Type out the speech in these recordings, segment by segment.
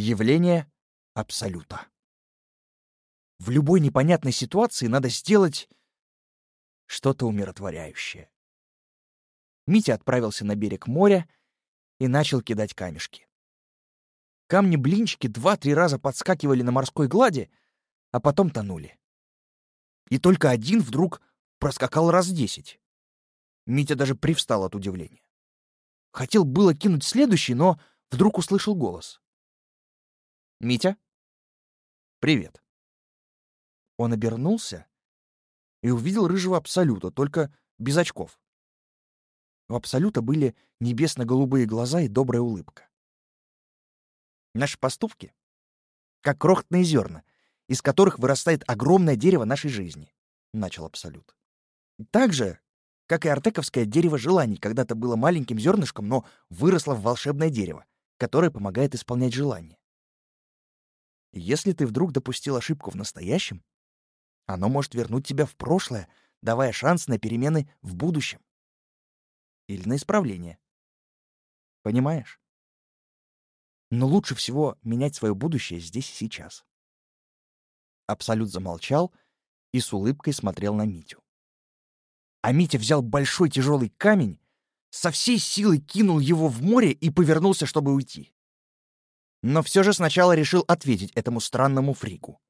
Явление Абсолюта. В любой непонятной ситуации надо сделать что-то умиротворяющее. Митя отправился на берег моря и начал кидать камешки. Камни-блинчики два-три раза подскакивали на морской глади, а потом тонули. И только один вдруг проскакал раз десять. Митя даже привстал от удивления. Хотел было кинуть следующий, но вдруг услышал голос. «Митя?» «Привет». Он обернулся и увидел рыжего Абсолюта, только без очков. У Абсолюта были небесно-голубые глаза и добрая улыбка. Наши поступки — как крохотные зерна, из которых вырастает огромное дерево нашей жизни, — начал Абсолют. Так же, как и артековское дерево желаний когда-то было маленьким зернышком, но выросло в волшебное дерево, которое помогает исполнять желания. Если ты вдруг допустил ошибку в настоящем, оно может вернуть тебя в прошлое, давая шанс на перемены в будущем. Или на исправление. Понимаешь? Но лучше всего менять свое будущее здесь и сейчас. Абсолют замолчал и с улыбкой смотрел на Митю. А Митя взял большой тяжелый камень, со всей силы кинул его в море и повернулся, чтобы уйти. Но все же сначала решил ответить этому странному фрику.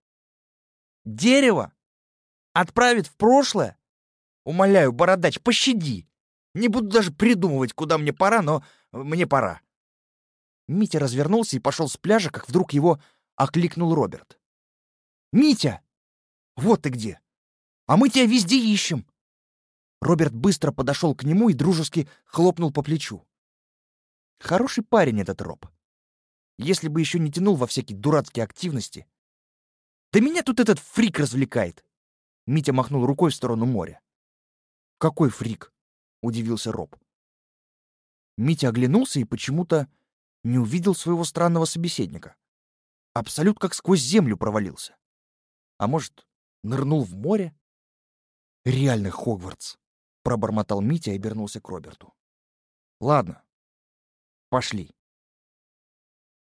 «Дерево? Отправит в прошлое? Умоляю, бородач, пощади! Не буду даже придумывать, куда мне пора, но мне пора». Митя развернулся и пошел с пляжа, как вдруг его окликнул Роберт. «Митя! Вот ты где! А мы тебя везде ищем!» Роберт быстро подошел к нему и дружески хлопнул по плечу. Хороший парень этот Роб. Если бы еще не тянул во всякие дурацкие активности. Да меня тут этот фрик развлекает. Митя махнул рукой в сторону моря. Какой фрик? Удивился Роб. Митя оглянулся и почему-то не увидел своего странного собеседника. Абсолют как сквозь землю провалился. А может, нырнул в море? Реальный Хогвартс, пробормотал Митя и обернулся к Роберту. Ладно, пошли.